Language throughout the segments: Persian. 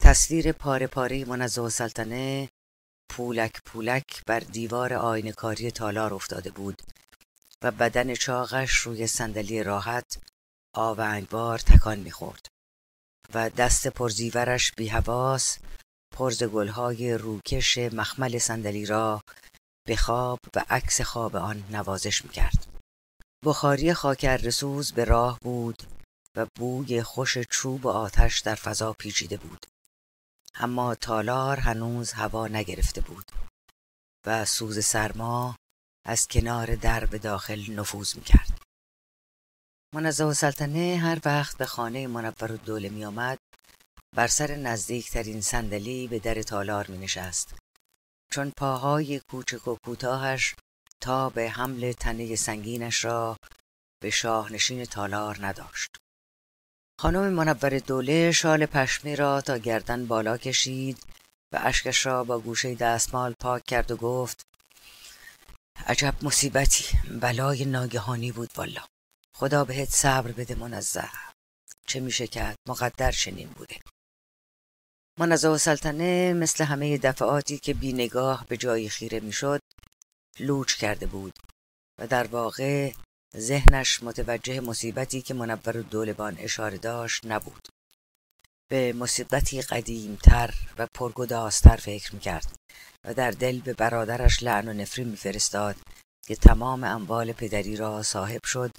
تصویر پاره پاره منزه سلطنه پولک پولک بر دیوار آینکاری تالار افتاده بود و بدن چاقش روی صندلی راحت آونگبار تکان می‌خورد و دست پرزیورش بی حواس پرز گلهای روکش مخمل صندلی را به خواب و عکس خواب آن نوازش می‌کرد. بخاری خاکر رسوز به راه بود و بوی خوش چوب و آتش در فضا پیچیده بود. اما تالار هنوز هوا نگرفته بود و سوز سرما از کنار در به داخل نفوذ می‌کرد. و سلطنه هر وقت به خانه منور و دوله می آمد بر سر نزدیکترین صندلی به در تالار می نشست چون پاهای کوچک و کوتاهش تا به حمل تنه سنگینش را به شاهنشین تالار نداشت. خانم منور دوله شال پشمی را تا گردن بالا کشید و اشکش را با گوشه دستمال پاک کرد و گفت عجب مصیبتی بلای ناگهانی بود والا. خدا بهت صبر بده منزه چه میشه کرد؟ مقدر چنین بوده. منزه و سلطنه مثل همه دفعاتی که بی نگاه به جایی خیره می‌شد لوچ کرده بود و در واقع ذهنش متوجه مصیبتی که منور دولبان اشاره داشت نبود. به مصیبتی قدیمتر و پرگداستر فکر می‌کرد و در دل به برادرش لعن و نفری میفرستاد که تمام اموال پدری را صاحب شد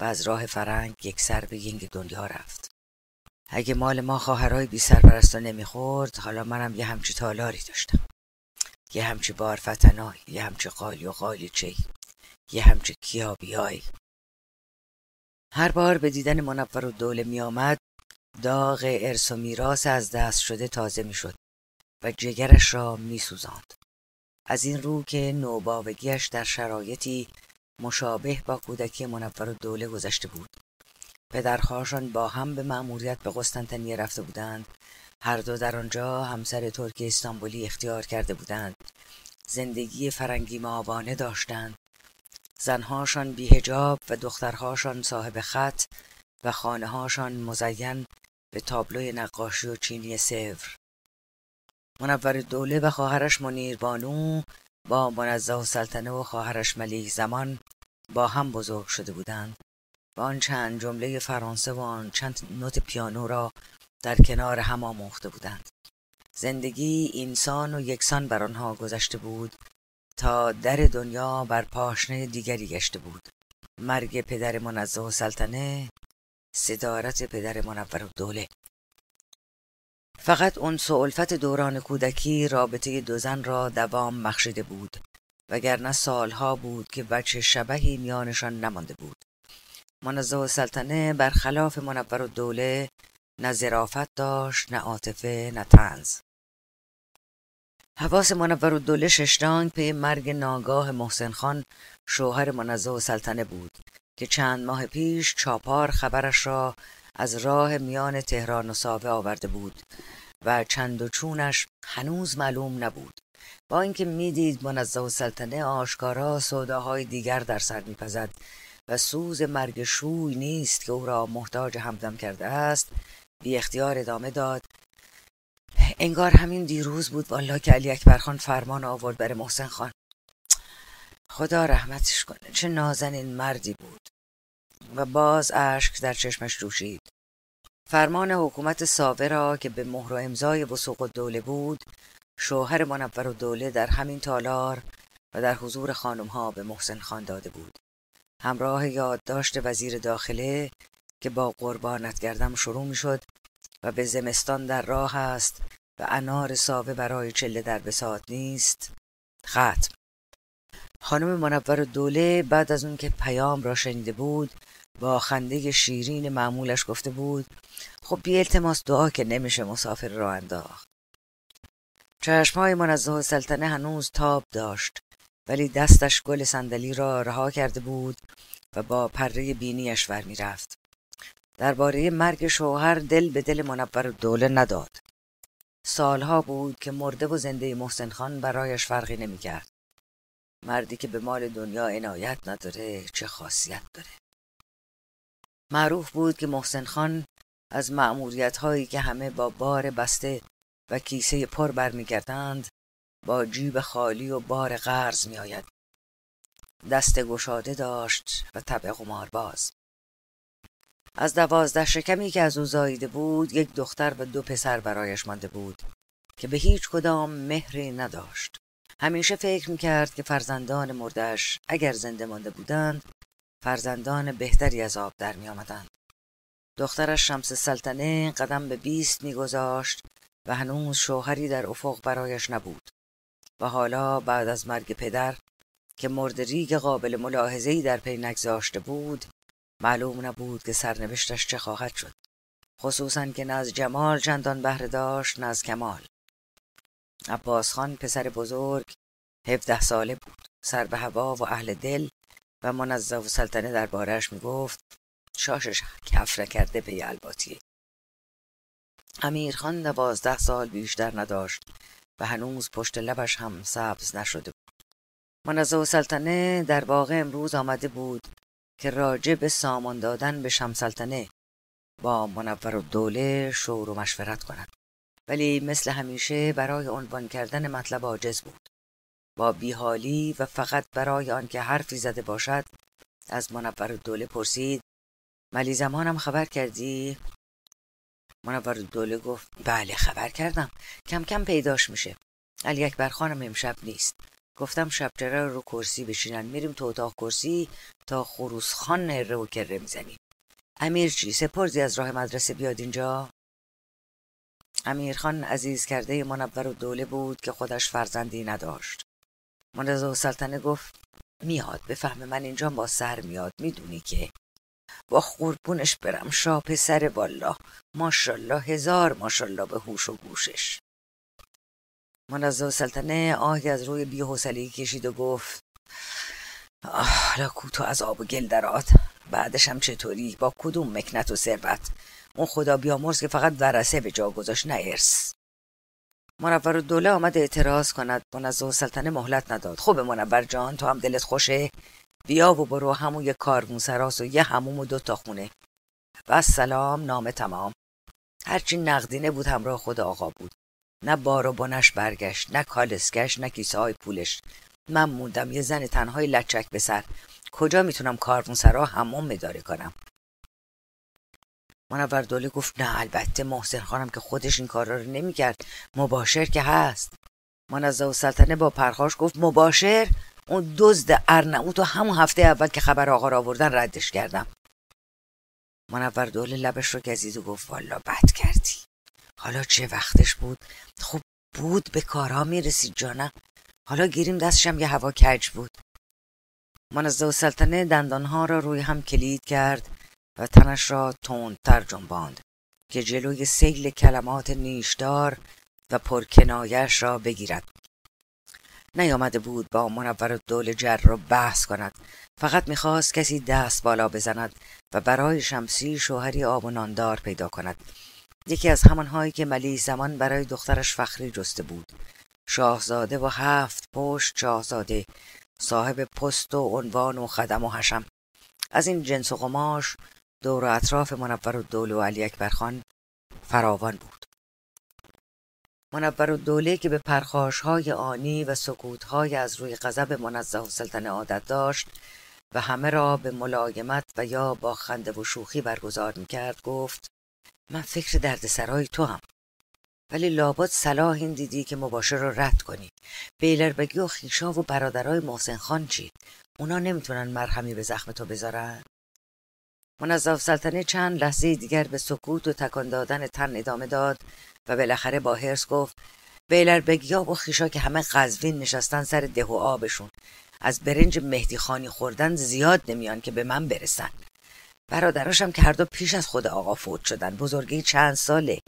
و از راه فرنگ یک سر به ینگ دنیا رفت. اگه مال ما خواهرای بی سرپرستا نمی‌خورد حالا منم یه همچی تالاری داشتم یه همچی بارفتنای یه همچی قالی و قالی چی یه همچی کیابیای هر بار به دیدن منور و دوله می آمد داغ ارث و میراث از دست شده تازه می شد و جگرش را می سوزاند. از این رو که نوباوگیش در شرایطی مشابه با کودکی منور و دوله گذشته بود. پدرخواهشان با هم به مأموریت به قسطنطنیه رفته بودند. هر دو در آنجا همسر ترک استانبولی اختیار کرده بودند. زندگی فرنگی معابانه داشتند. زنهاشان بیهجاب و دخترهاشان صاحب خط و خانههاشان مزین به تابلوی نقاشی و چینی سور منور دوله و خواهرش منیر بانو با منزه و سلطنه و خواهرش ملیح زمان با هم بزرگ شده بودند و آن چند جمله فرانسه و آن چند نوت پیانو را در کنار هم آموخته بودند. زندگی اینسان و یکسان بر آنها گذشته بود تا در دنیا بر پاشنه دیگری گشته بود. مرگ پدر منزه و سلطنه صدارت پدر منور و دوله. فقط اون الفت دوران کودکی رابطه دو زن را دوام بخشیده بود وگرنه سالها بود که بچه شبهی میانشان نمانده بود. منزه و سلطنه برخلاف منور و دوله نه ظرافت داشت نه عاطفه نه تنز حواس منور و دوله ششتانگ پی مرگ ناگاه محسن خان شوهر منزه و سلطنه بود که چند ماه پیش چاپار خبرش را از راه میان تهران و ساوه آورده بود و چند و چونش هنوز معلوم نبود. با اینکه می‌دید منزه و سلطنه آشکارا سوداهای دیگر در سر میپزد و سوز مرگ شوی نیست که او را محتاج همدم کرده است بی اختیار ادامه داد انگار همین دیروز بود. والا که علی اکبر خان فرمان آورد بر محسن خان. خدا رحمتش کنه. چه نازنین مردی بود. و باز اشک در چشمش جوشید. فرمان حکومت ساوه را که به مهر و امضای وسوق و دوله بود شوهر منور دوله در همین تالار و در حضور خانم ها به محسن خان داده بود. همراه یادداشت وزیر داخله که با قربانت گردم شروع می شد و به زمستان در راه است و انار ساوه برای چله در بساط نیست. ختم. خانم منور دوله بعد از اون که پیام را شنیده بود با خنده شیرین معمولش گفته بود خب بی التماس دعا که نمیشه مسافر را انداخت. چشمهای منزه و سلطنه هنوز تاب داشت ولی دستش گل صندلی را رها کرده بود و با پره بینیش ور می‌رفت. درباره مرگ شوهر دل به دل منور دوله نداد. سالها بود که مرده و زنده محسن خان برایش فرقی نمی‌کرد. مردی که به مال دنیا عنایت نداره چه خاصیت داره. معروف بود که محسن خان از معمولیت هایی که همه با بار بسته و کیسه پر برمیگردند با جیب خالی و بار قرض میآید. دست گشاده داشت و طبع باز از دوازده شکمی که از او زاییده بود یک دختر و دو پسر برایش مانده بود که به هیچ کدام مهری نداشت همیشه فکر می‌کرد که فرزندان مردش اگر زنده مانده بودند فرزندان بهتری از آب در می آمدند. دخترش شمس سلطنه قدم به بیست میگذاشت و هنوز شوهری در افق برایش نبود و حالا بعد از مرگ پدر که مرد ریگ قابل ملاحظه‌ای در پی نگذاشته بود معلوم نبود که سرنوشتش چه خواهد شد خصوصا که نه از جمال چندان بهره داشت نه از کمال. عباس خان پسر بزرگ هفده ساله بود. سر به هوا و اهل دل و منظف و سلطنه دربارهش می‌گفت شاشش کفره کرده به الباتیه امیرخان دوازده سال بیشتر نداشت و هنوز پشت لبش هم سبز نشده بود. منظف و سلطنه در واقع امروز آمده بود که راجع به سامان دادن به شمسلطنه با منور دوله شور و مشورت کند. ولی مثل همیشه برای عنوان کردن مطلب عاجز بود. با بیحالی و فقط برای آنکه حرفی زده باشد از منور دوله پرسید ملی زمانم خبر کردی؟ منور دوله گفت بله خبر کردم. کم کم پیداش میشه. علی اکبر خانم امشب نیست. گفتم شب رو کرسی بشینن. میریم تو اتاق کرسی تا خروس خان نره و کره می‌زنیم. امیر چی؟ سپرزی از راه مدرسه بیاد اینجا؟ امیرخان عزیز کرده منور و دوله بود که خودش فرزندی نداشت. منرزا و سلطنه گفت میاد به فهم من اینجا با سر میاد. می‌دونی که با قربونش برم شاه پسر والا. ماشالله هزار ماشالله به هوش و گوشش. منزه سلطنه آهی از روی بیحوصلگی کشید و گفت حالا کوتو از آب و گل درات بعدش هم چطوری؟ با کدوم مکنت و ثروت؟ اون خدا بیامرز که فقط ورسه به جا گذاشت نه ارس منور دوله آمد اعتراض کند. منزه سلطنه مهلت نداد. خوب منور جان تو هم دلت خوشه. بیا و برو همون یه کارمون سراس و یه هموم و دو تا خونه. و سلام نام تمام. هرچی نقدینه بود همراه خود آقا بود. نه بار و بنش برگشت نه کالسکش نه کیسه های پولش. من موندم یه زن تنهای لچک به سر. کجا می‌تونم کارمون سرا همون مداره کنم؟ منور دوله گفت نه البته محسن خانم که خودش این کارا رو نمی‌کرد. مباشر که هست. منزه و سلطنه با پرخاش گفت مباشر؟ اون دزد ارنعوت و همون هفته اول که خبر آقا را آوردن ردش کردم. منور دوله لبش رو گزید و گفت والا بد کردی. حالا چه وقتش بود؟ خب بود به کارها می‌رسید جانم حالا گیریم دستشم یه هوا کج بود. منزه و سلطنه دندانها را روی هم کلید کرد و تنش را تندتر جنباند که جلوی سیل کلمات نیشدار و پرکنایش را بگیرد. نیامده بود با منور دول جر را بحث کند. فقط می‌خواست کسی دست بالا بزند و برای شمسی شوهری آب و ناندار پیدا کند. یکی از همانهایی که ملی زمان برای دخترش فخری جسته بود. شاهزاده و هفت پشت شاهزاده صاحب پست و عنوان و خدم و حشم. از این جنس و قماش دور و اطراف منور دول و علی اکبرخان فراوان بود. منور دوله که به پرخاش های آنی و سکوت های از روی غضب منزه و سلطنه عادت داشت و همه را به ملایمت و یا با خنده و شوخی برگزار می کرد گفت من فکر دردسرای تو هم ولی لابد صلاح این دیدی که مباشر رو رد کنی. بیلربگی و خیشا و برادرای محسن خان چی؟ اونا نمی‌تونن مرهمی به زخم تو بذارن؟ منظف سلطنه چند لحظه دیگر به سکوت و تکان دادن تن ادامه داد و بالاخره با هرس گفت بیلربگیا و خیشا که همه قزوین نشستن سر ده و آبشون. از برنج مهدی خانی خوردن زیاد نمیان که به من برسن. برادراشم که هر دو پیش از خود آقا فوت شدن. بزرگی چند ساله.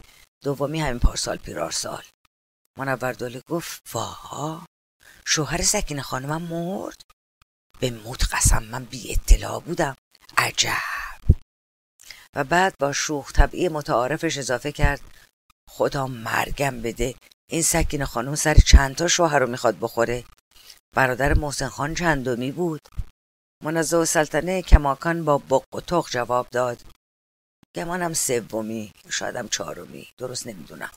دومی همین پارسال پیرارسال منور دوله گفت واها شوهر سکین خانمم مرد؟ به موت قسم من بی اطلاع بودم. عجب. و بعد با شوخ طبعی متعارفش اضافه کرد خدا مرگم بده این سکین خانم سر چند تا شوهر رو می‌خواد بخوره؟ برادر محسن خان چندمی بود؟ منزه سلطنه کماکان با بق و تخ جواب داد. گمانم سومی شایدم چهارمی درست نمی‌دونم.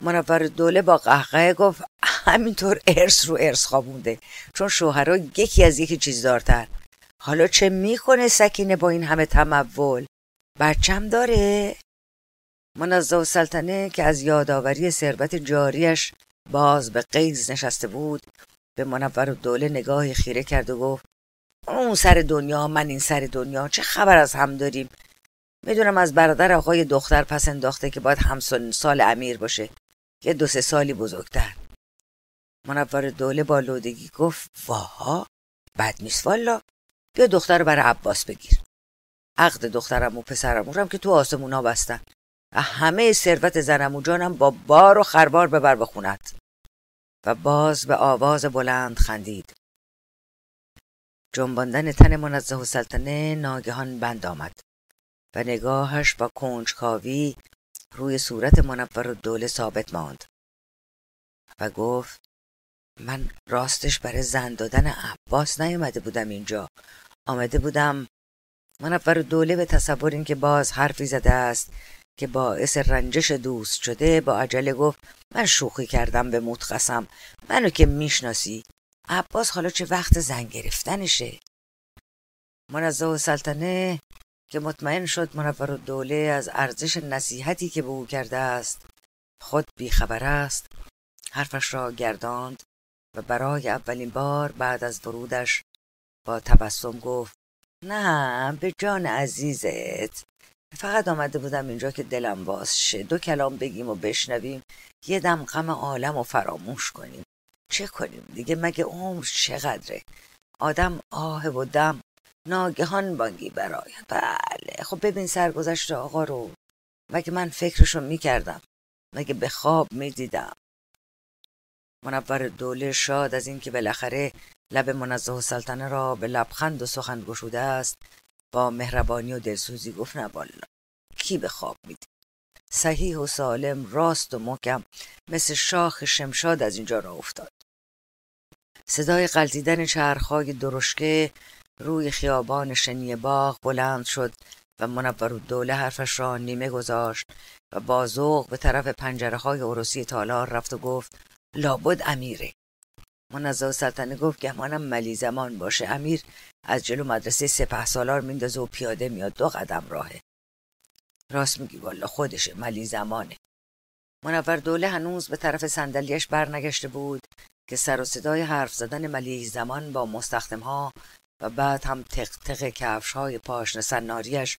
منور دوله با قهقه گفت همینطور ارث رو ارث خوابونده چون شوهرها یکی از یکی چیز دارتر. حالا چه می‌کنه سکینه با این همه تمول؟ بچم داره؟ منزه سلطنه که از یادآوری ثروت جاریش باز به قیز نشسته بود به منور دوله نگاهی خیره کرد و گفت اون سر دنیا من این سر دنیا چه خبر از هم داریم؟ می‌دونم از برادر آقای دختر پس انداخته که باید همسن سال امیر باشه یه دو سه سالی بزرگتر. منور دوله با لودگی گفت واها بد نیست والا. بیا دختر رو برای عباس بگیر. عقد دخترم و پسرم هم که تو آسمونا بستن. همه ثروت زنم و جانم با بار و خربار ببر به و باز به آواز بلند خندید. جنباندن تن منزه و سلطنه ناگهان بند آمد و نگاهش با کنجکاوی روی صورت منور دوله ثابت ماند و گفت من راستش برای زن دادن عباس نیومده بودم اینجا. آمده بودم منور دوله به تصور که باز حرفی زده است. که باعث رنجش دوست شده با عجله گفت من شوخی کردم به موت قسم. منو که می‌شناسی. عباس حالا چه وقت زن گرفتنشه؟ منزه و سلطنه که مطمئن شد منور دوله از ارزش نصیحتی که به او کرده است خود بیخبر است. حرفش را گرداند و برای اولین بار بعد از ورودش با تبسم گفت نه به جان عزیزت. فقط آمده بودم اینجا که دلم باز شه. دو کلام بگیم و بشنویم. یه دم غم عالم و فراموش کنیم. چه کنیم دیگه؟ مگه عمر چقدره؟ آدم آه و دم. ناگهان بانگی براید بله. خب ببین سرگذشت آقا رو. مگه من فکرشو می‌کردم؟ مگه به خواب می‌دیدم؟ منور دوله شاد از اینکه بالاخره لب منزه و سلطنه را به لبخند و سخن گشوده است. با مهربانی و دلسوزی گفت نه والا. کی به خواب میدی؟ صحیح و سالم راست و محکم مثل شاخ شمشاد از اینجا را افتاد. صدای قلتیدن چرخهای درشکه روی خیابان شنی باغ بلند شد و منور دوله حرفش را نیمه گذاشت و با ذوق به طرف پنجره های عروسی تالار رفت و گفت لابد امیره. منزه سلطنه گفت گمانم ملی زمان باشه امیر از جلو مدرسه سپه سالار میندازه و پیاده میاد. دو قدم راهه. راست میگی والا خودشه ملی زمانه. منور دوله هنوز به طرف صندلیاش برنگشته بود که سر و صدای حرف زدن ملی زمان با مستخدم ها و بعد هم تق تق کفش های پاشن سناریش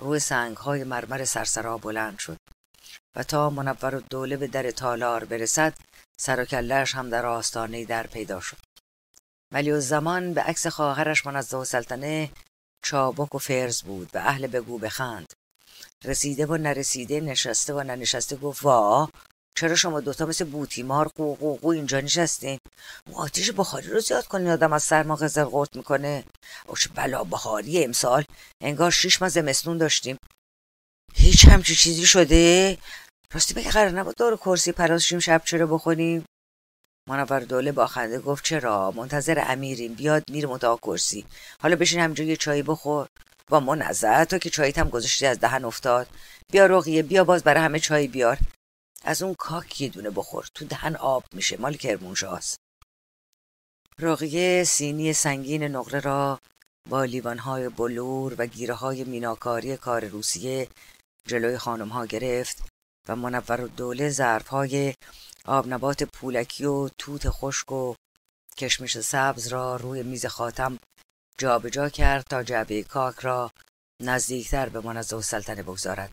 روی سنگ های مرمر سرسرا بلند شد. و تا منور دوله به در تالار برسد سر و کلش هم در آستانه در پیدا شد. ولی زمان به عکس خواهرش منزه و سلطنه چابک و فرز بود. و اهل بگو بخند. رسیده و نرسیده نشسته و ننشسته گفت وا چرا شما دوتا مثل بوتیمار قو اینجا نشستین؟ آتیش بخاری رو زیاد کنین آدم از سرما قزل قرد می‌کنه. او چه بلا بخاری امسال. انگار شیش ماه زمستون داشتیم. هیچ همچی چیزی شده؟ راستی بگه قرار نبود دور کرسی پراسشیم شب چرا بخونیم؟ منور دوله با خنده گفت چرا؟ منتظر امیریم بیاد میر متا کرسی. حالا بشین همجا یه چایی بخور. با منظر تو که چاییت هم گذاشتی از دهن افتاد. بیا رقیه بیا باز برای همه چای بیار. از اون کاک یه دونه بخور تو دهن آب میشه. مال کرمونشاست رقیه سینی سنگین نقره را با لیوانهای بلور و گیره های میناکاری کار روسیه جلوی خانم ها گرفت. و منور و دوله ظرف های آبنبات پولکی و توت خشک و کشمش سبز را روی میز خاتم جابجا جا کرد تا جعبه کاک را نزدیکتر به منزه و سلطنه بگذارد.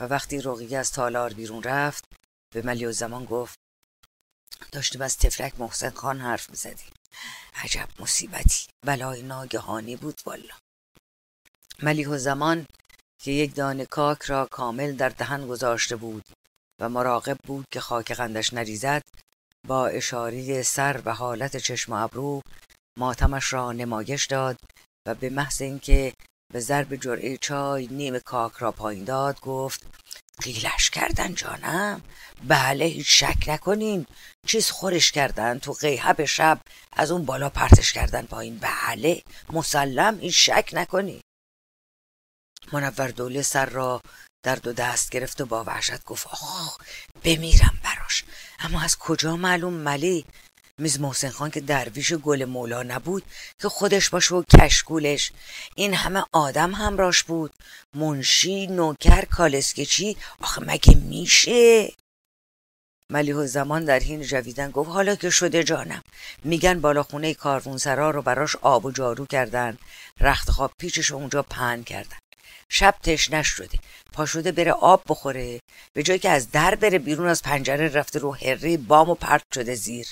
و وقتی رقیه از تالار بیرون رفت به ملی و زمان گفت داشتیم از تفرک محسن خان حرف می‌زدیم. عجب مصیبتی. بلای ناگهانی بود والا. ملیح و زمان که یک دانه کاک را کامل در دهن گذاشته بود و مراقب بود که خاک قندش نریزد با اشاره سر و حالت چشم و ابرو ماتمش را نمایش داد و به محض اینکه به ضرب جرعه چای نیم کاک را پایین داد گفت قیلش کردن جانم! بله هیچ شک نکنین! چیز خورش کردن تو قیهب شب از اون بالا پرتش کردن پایین! بله مسلم هیچ شک نکنین منور دوله سر را در دو دست گرفت و با وحشت گفت آخ بمیرم براش. اما از کجا معلوم ملی؟ میز محسن خان که درویش گل مولا نبود که خودش باشه و کشکولش این همه آدم همراش بود. منشی نوکر کالسکچی. آخه مگه میشه؟ ملیح زمان در حین جویدن گفت حالا که شده جانم. میگن بالا خونه کاروونسرا رو براش آب و جارو کردن. رخت خواب پیچش اونجا پهن کردن. شب تشنش شده پا شده بره آب بخوره. به جایی که از در بره بیرون از پنجره رفته رو هری بام و پرت شده زیر.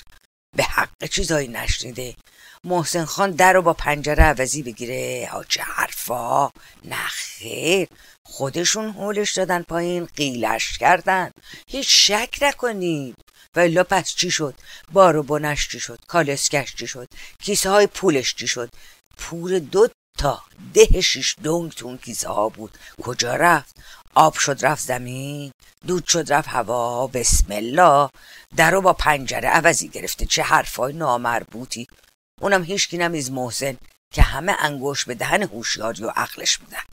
به حق چیزایی نشنیده. محسن خان در رو با پنجره عوضی بگیره. چه حرفا. نخیر خودشون حولش دادن پایین قیلش کردن. هیچ شک نکنید. و پس چی شد؟ بارو بنش چی شد؟ کالسکش چی شد؟ کیسه های پولش چی شد؟ پول دو تا ده شیش دونگ تو اون کیسه ها بود. کجا رفت؟ آب شد رفت زمین دود شد رفت هوا. بسم الله. درو با پنجره عوضی گرفته. چه حرفای نامربوطی. اونم هیچکی نمیز محسن که همه انگوش به دهن هوشیاری و عقلش بودن.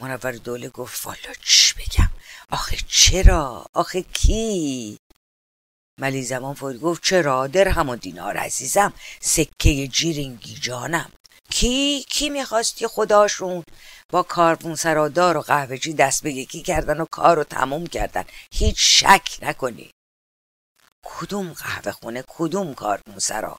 منور دوله گفت والا چی بگم؟ آخه چرا؟ آخه کی؟ ملی زمان فوری گفت چرا؟ درهم و دینار عزیزم. سکه جیرینگی جانم. کی کی می‌خواستی خداشون با کاربون سرادار و قهوهجی دست به یکی کردن و کار رو تموم کردن؟ هیچ شک نکنی. کدوم قهوه خونه کدوم کاربون سرا؟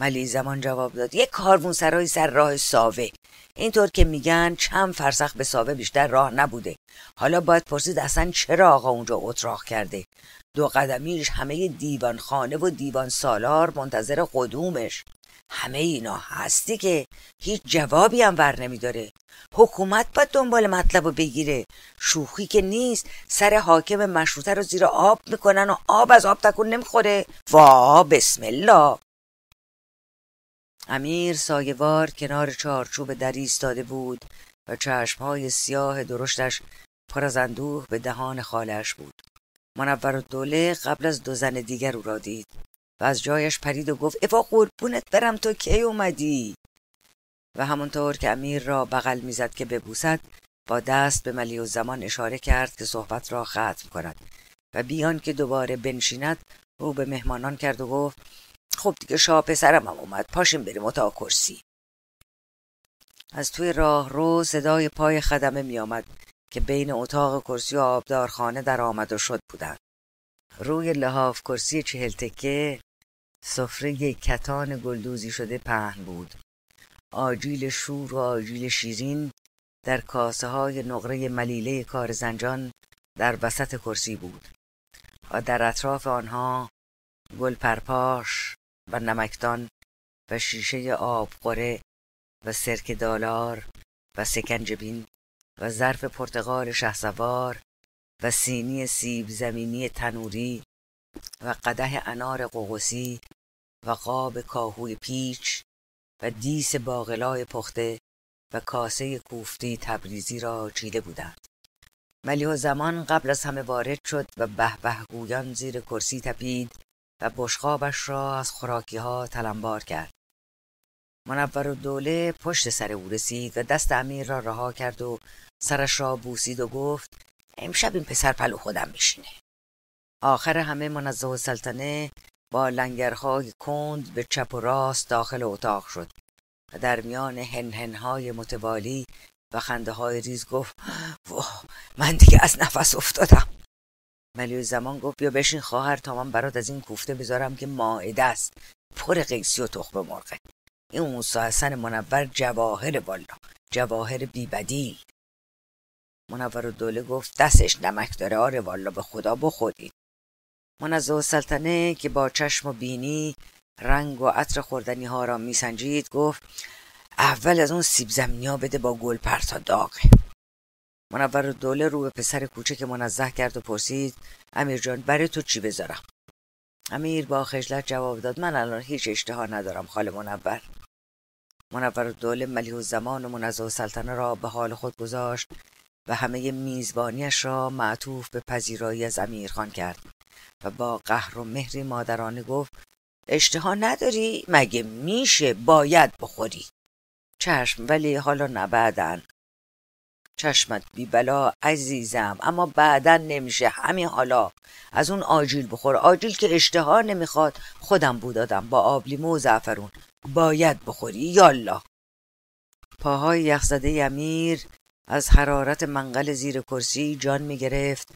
ملی زمان جواب داد. یک کاربون سرای سر راه ساوه. اینطور که میگن چند فرسخ به ساوه بیشتر راه نبوده. حالا باید پرسید اصلا چرا آقا اونجا اتراق کرده؟ دو قدمیش همه دیوان خانه و دیوان سالار منتظر قدومش. همه اینا هستی که هیچ جوابی هم ور نمیداره. حکومت باید دنبال مطلب رو بگیره. شوخی که نیست سر حاکم مشروطه رو زیر آب می‌کنن و آب از آب تکون نمی‌خوره. وا بسم الله. امیر سایوار کنار چارچوب در ایستاده بود و چشمهای سیاه درشتش پر از اندوه به دهان خالش بود. منور دوله قبل از دو زن دیگر او را دید و از جایش پرید و گفت اوا قربونت برم تو کی اومدی؟ و همونطور که امیر را بغل می‌زد که ببوسد با دست به ملی و زمان اشاره کرد که صحبت را ختم کند و بیان که دوباره بنشیند او به مهمانان کرد و گفت خب دیگه شاه پسرم هم اومد. پاشیم بریم اتاق کرسی. از توی راه رو صدای پای خدمه می آمد که بین اتاق کرسی و آبدارخانه در آمد و شد بودند روی لحاف کرسی چهل تکه سفره کتان گلدوزی شده پهن بود. آجیل شور و آجیل شیرین در کاسه های نقره ملیله کار زنجان در وسط کرسی بود و در اطراف آنها گل پرپاش و نمکدان و شیشه آب قره و سرک دالار و سکنجبین و ظرف پرتغال شهسوار و سینی سیب زمینی تنوری و قده انار قوقسی و قاب کاهوی پیچ و دیس باغلای پخته و کاسه کوفتی تبریزی را چیده بودند. و زمان قبل از همه وارد شد و به گویان زیر کرسی تپید و بشقابش را از خوراکی ها تلمبار کرد. منور دوله پشت سر او رسید و دست امیر را رها کرد و سرش را بوسید و گفت امشب این پسر پلو خودم میشینه. آخر همه منزه و سلطنه با لنگرهای کند به چپ و راست داخل اتاق شد و در میان هنهنهای متوالی و خنده های ریز گفت واه من دیگه از نفس افتادم. ملیو زمان گفت بیا بشین خواهر تا من برات از این کوفته بذارم که ماعده است. پر قیسی و تخم مرغه این موسی حسن منور جواهر والا جواهر بیبدیل. منور دوله گفت دستش نمک داره آره والا به خدا بخورید منزه سلطنه که با چشم و بینی رنگ و عطر خوردنی ها را میسنجید گفت اول از اون سیب زمینی ها بده با گل پرتا داغه منور دوله رو به پسر کوچه که منزه کرد و پرسید امیر جان برای تو چی بذارم؟ امیر با خجلت جواب داد من الان هیچ اشتها ندارم خاله منور. منور دوله ملیح زمان و منزه سلطنه را به حال خود گذاشت و همه میزبانیش را معطوف به پذیرایی از امیرخان کرد و با قهر و مهری مادرانه گفت اشتها نداری؟ مگه میشه باید بخوری؟ چشم ولی حالا نه چشمت بی بلا عزیزم اما بعدا نمیشه. همین حالا از اون آجیل بخور. آجیل که اشتها نمی‌خواد خودم بودادم با آبلیمو و زعفرون. باید بخوری یالا پاهای یخزده امیر از حرارت منقل زیر کرسی جان می‌گرفت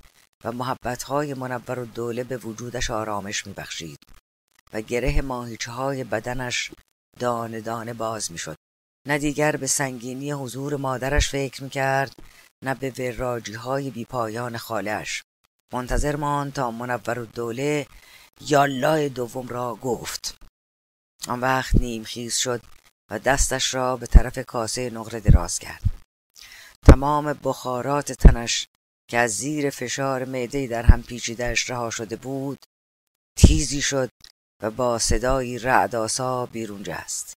و محبتهای منور و دوله به وجودش آرامش میبخشید و گره ماهیچه های بدنش دانه دانه باز می‌شد. نه دیگر به سنگینی حضور مادرش فکر می‌کرد نه به وراجی های بیپایان خالش منتظر ماند تا منور و دوله یالله دوم را گفت. آن وقت نیم خیز شد و دستش را به طرف کاسه نقره دراز کرد. تمام بخارات تنش که از زیر فشار معده در هم پیچیدهش رها شده بود تیزی شد و با صدایی رعداسا بیرون جست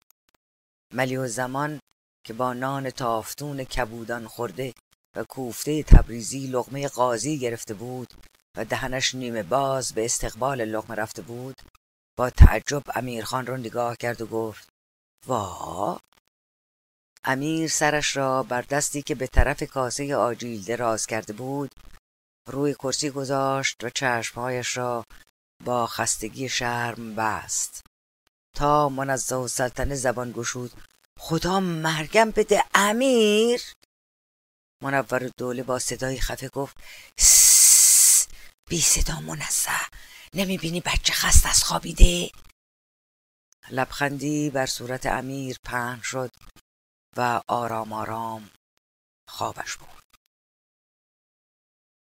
ملی و زمان که با نان تافتون کبودان خورده و کوفته تبریزی لغمه قاضی گرفته بود و دهنش نیمه باز به استقبال لغمه رفته بود با تعجب امیرخان را نگاه کرد و گفت وا؟ امیر سرش را بر دستی که به طرف کاسه آجیل دراز کرده بود روی کرسی گذاشت و چشمهایش را با خستگی شرم بست. تا منزه و سلطنه زبان گشود. خدا مرگم بده امیر! منور دوله با صدای خفه گفت بی صدا منزه نمی‌بینی بچه خست از خوابیده؟ لبخندی بر صورت امیر پهن شد و آرام آرام خوابش بود